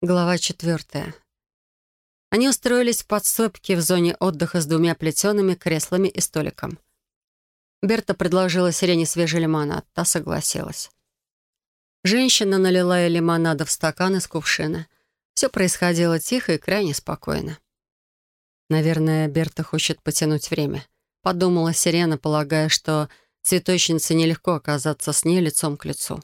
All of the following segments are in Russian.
Глава четвертая. Они устроились в подсобке в зоне отдыха с двумя плетеными креслами и столиком. Берта предложила Сирене свежий лимонад. Та согласилась. Женщина налила ей лимонада в стакан из кувшина. Все происходило тихо и крайне спокойно. «Наверное, Берта хочет потянуть время», — подумала Сирена, полагая, что цветочнице нелегко оказаться с ней лицом к лицу.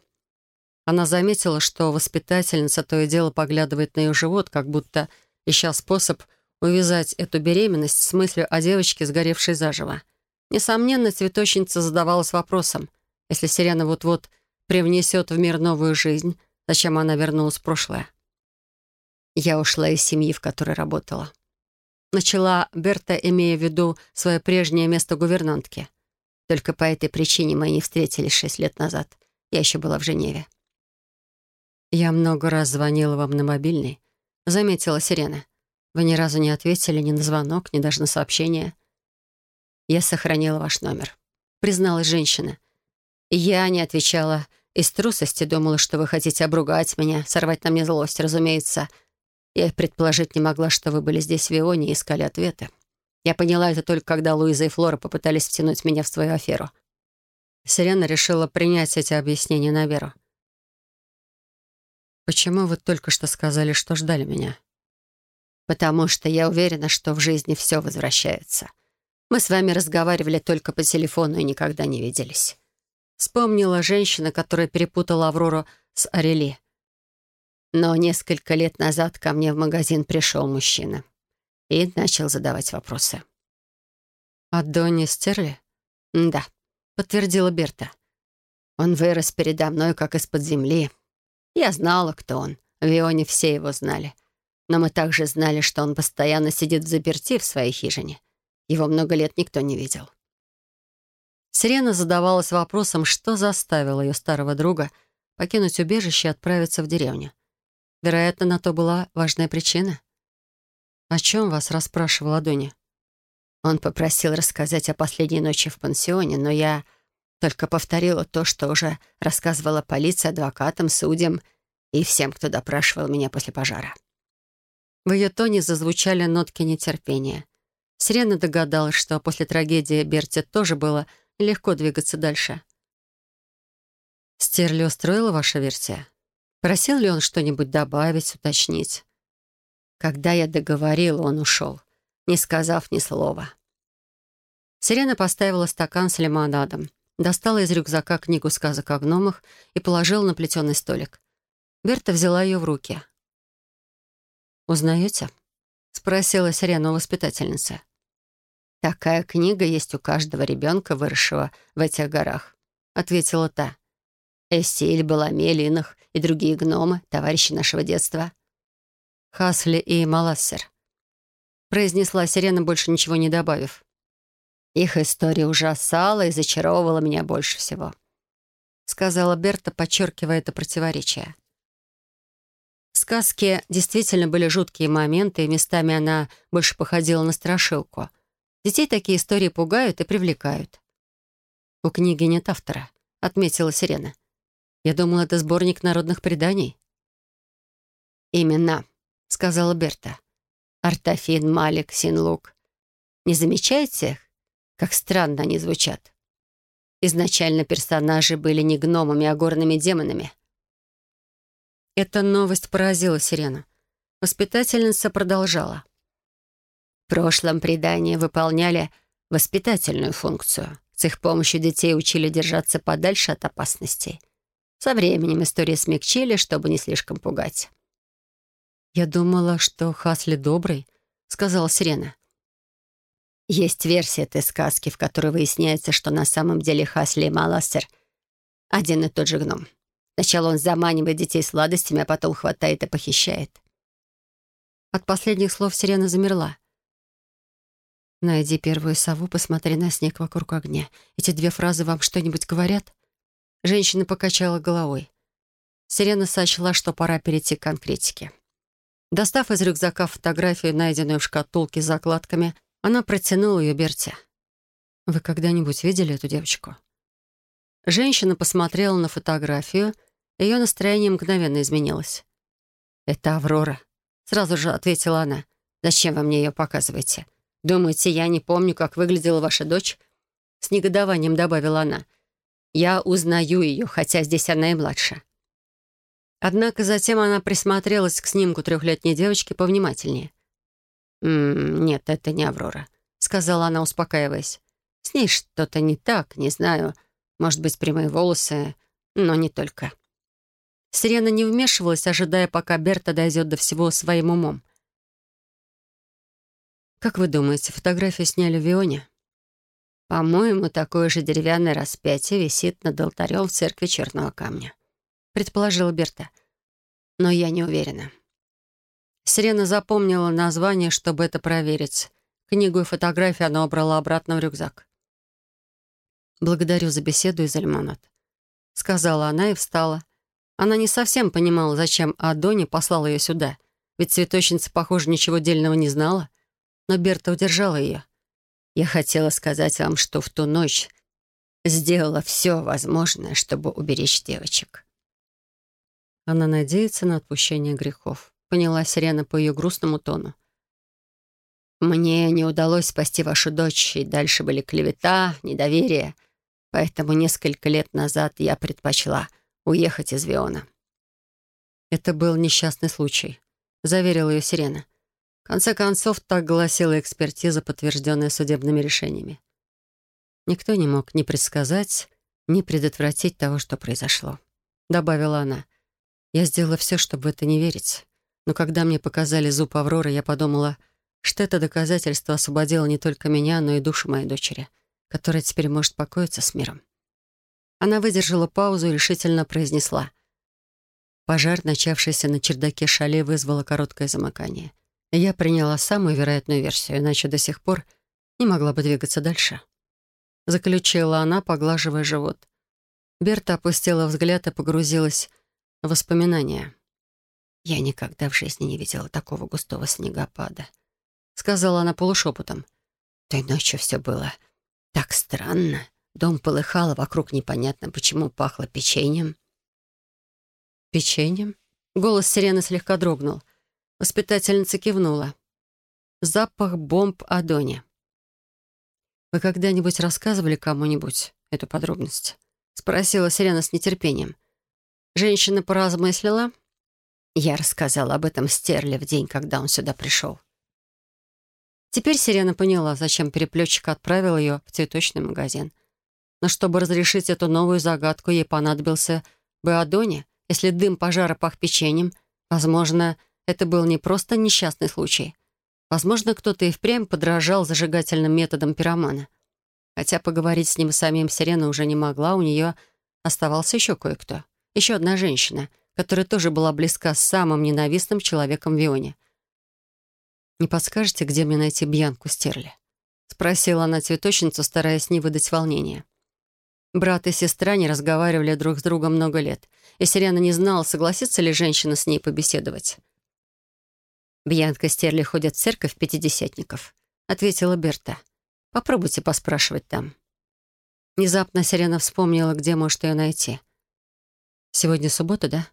Она заметила, что воспитательница то и дело поглядывает на ее живот, как будто ища способ увязать эту беременность с мыслью о девочке, сгоревшей заживо. Несомненно, цветочница задавалась вопросом, если Сирена вот-вот привнесет в мир новую жизнь, зачем она вернулась в прошлое? Я ушла из семьи, в которой работала. Начала Берта, имея в виду свое прежнее место гувернантки. Только по этой причине мы не встретились шесть лет назад. Я еще была в Женеве. «Я много раз звонила вам на мобильный», — заметила Сирена. «Вы ни разу не ответили ни на звонок, ни даже на сообщение». «Я сохранила ваш номер», — призналась женщина. «Я не отвечала из трусости, думала, что вы хотите обругать меня, сорвать на мне злость, разумеется. Я предположить не могла, что вы были здесь в Ионе и искали ответы. Я поняла это только когда Луиза и Флора попытались втянуть меня в свою аферу». Сирена решила принять эти объяснения на веру. «Почему вы только что сказали, что ждали меня?» «Потому что я уверена, что в жизни все возвращается. Мы с вами разговаривали только по телефону и никогда не виделись». Вспомнила женщина, которая перепутала Аврору с Арели. Но несколько лет назад ко мне в магазин пришел мужчина и начал задавать вопросы. «О Донне Стерли?» «Да», — подтвердила Берта. «Он вырос передо мной, как из-под земли, я знала, кто он. В Ионе все его знали. Но мы также знали, что он постоянно сидит в заперти в своей хижине. Его много лет никто не видел. Сирена задавалась вопросом, что заставило ее старого друга покинуть убежище и отправиться в деревню. Вероятно, на то была важная причина. «О чем вас расспрашивала Доня?» Он попросил рассказать о последней ночи в пансионе, но я только повторила то, что уже рассказывала полиция, адвокатам, судьям и всем, кто допрашивал меня после пожара. В ее тоне зазвучали нотки нетерпения. Сирена догадалась, что после трагедии Берти тоже было легко двигаться дальше. «Стерли устроила ваша версия? Просил ли он что-нибудь добавить, уточнить?» Когда я договорила, он ушел, не сказав ни слова. Сирена поставила стакан с лимонадом достала из рюкзака книгу сказок о гномах и положила на плетеный столик. Берта взяла ее в руки. «Узнаете?» — спросила Сирена у воспитательницы. «Такая книга есть у каждого ребенка, выросшего в этих горах», — ответила та. «Эссиль, Баламе, Линах и другие гномы, товарищи нашего детства». «Хасли и Малассер», — произнесла Сирена, больше ничего не добавив. Их история ужасала и зачаровывала меня больше всего», — сказала Берта, подчеркивая это противоречие. В сказке действительно были жуткие моменты, и местами она больше походила на страшилку. Детей такие истории пугают и привлекают. «У книги нет автора», — отметила Сирена. «Я думала, это сборник народных преданий». «Именно», — сказала Берта. «Артафин, Малик, Синлук. Не замечаете, как странно они звучат. Изначально персонажи были не гномами, а горными демонами. Эта новость поразила Сирену. Воспитательница продолжала. В прошлом предания выполняли воспитательную функцию. С их помощью детей учили держаться подальше от опасностей. Со временем истории смягчили, чтобы не слишком пугать. «Я думала, что Хасли добрый», — сказала Сирена. Есть версия этой сказки, в которой выясняется, что на самом деле Хасли и Малассер — один и тот же гном. Сначала он заманивает детей сладостями, а потом хватает и похищает. От последних слов сирена замерла. «Найди первую сову, посмотри на снег вокруг огня. Эти две фразы вам что-нибудь говорят?» Женщина покачала головой. Сирена сочла, что пора перейти к конкретике. Достав из рюкзака фотографию, найденную в шкатулке с закладками, она протянула ее Берте. «Вы когда-нибудь видели эту девочку?» Женщина посмотрела на фотографию, ее настроение мгновенно изменилось. «Это Аврора», — сразу же ответила она. «Зачем вы мне ее показываете? Думаете, я не помню, как выглядела ваша дочь?» С негодованием добавила она. «Я узнаю ее, хотя здесь она и младше». Однако затем она присмотрелась к снимку трехлетней девочки повнимательнее. «М «Нет, это не Аврора», — сказала она, успокаиваясь. «С ней что-то не так, не знаю. Может быть, прямые волосы, но не только». Сирена не вмешивалась, ожидая, пока Берта дойдет до всего своим умом. «Как вы думаете, фотографию сняли в Вионе?» «По-моему, такое же деревянное распятие висит над алтарем в церкви Черного Камня», — предположила Берта. «Но я не уверена». Сирена запомнила название, чтобы это проверить. Книгу и фотографию она убрала обратно в рюкзак. «Благодарю за беседу и за лимонад», — сказала она и встала. Она не совсем понимала, зачем Адони послал ее сюда, ведь цветочница, похоже, ничего дельного не знала. Но Берта удержала ее. «Я хотела сказать вам, что в ту ночь сделала все возможное, чтобы уберечь девочек». Она надеется на отпущение грехов. Поняла Сирена по ее грустному тону. «Мне не удалось спасти вашу дочь, и дальше были клевета, недоверие. Поэтому несколько лет назад я предпочла уехать из Виона. Это был несчастный случай, заверила ее Сирена. В конце концов, так гласила экспертиза, подтвержденная судебными решениями. Никто не мог ни предсказать, ни предотвратить того, что произошло. Добавила она. Я сделала все, чтобы в это не верить. Но когда мне показали зуб Авроры, я подумала, что это доказательство освободило не только меня, но и душу моей дочери, которая теперь может покоиться с миром. Она выдержала паузу и решительно произнесла. Пожар, начавшийся на чердаке шале, вызвало короткое замыкание. Я приняла самую вероятную версию, иначе до сих пор не могла бы двигаться дальше. Заключила она, поглаживая живот. Берта опустила взгляд и погрузилась в воспоминания. «Я никогда в жизни не видела такого густого снегопада», — сказала она полушепотом. «Той ночью все было так странно. Дом полыхал, а вокруг непонятно, почему пахло печеньем. «Печеньем?» Голос сирены слегка дрогнул. Воспитательница кивнула. «Запах бомб Адони». «Вы когда-нибудь рассказывали кому-нибудь эту подробность?» Спросила сирена с нетерпением. Женщина поразмыслила. Я рассказала об этом Стерле в день, когда он сюда пришел. Теперь Сирена поняла, зачем переплетчик отправил ее в цветочный магазин — но чтобы разрешить эту новую загадку, ей понадобился бы Адони. Если дым пожара пах печеньем, возможно, это был не просто несчастный случай. Возможно, кто-то и впрямь подражал зажигательным методам пиромана. Хотя поговорить с ним самим Сирена уже не могла, у нее оставался еще кое-кто. Еще одна женщина, которая тоже была близка с самым ненавистным человеком в Вионе. «Не подскажете, где мне найти Бьянку Стерли?» — спросила она цветочницу, стараясь не выдать волнения. Брат и сестра не разговаривали друг с другом много лет, и Сирена не знала, согласится ли женщина с ней побеседовать. «Бьянка Стерли ходят в церковь пятидесятников», — ответила Берта. «Попробуйте поспрашивать там». Внезапно Сирена вспомнила, где может ее найти. «Сегодня суббота, да?»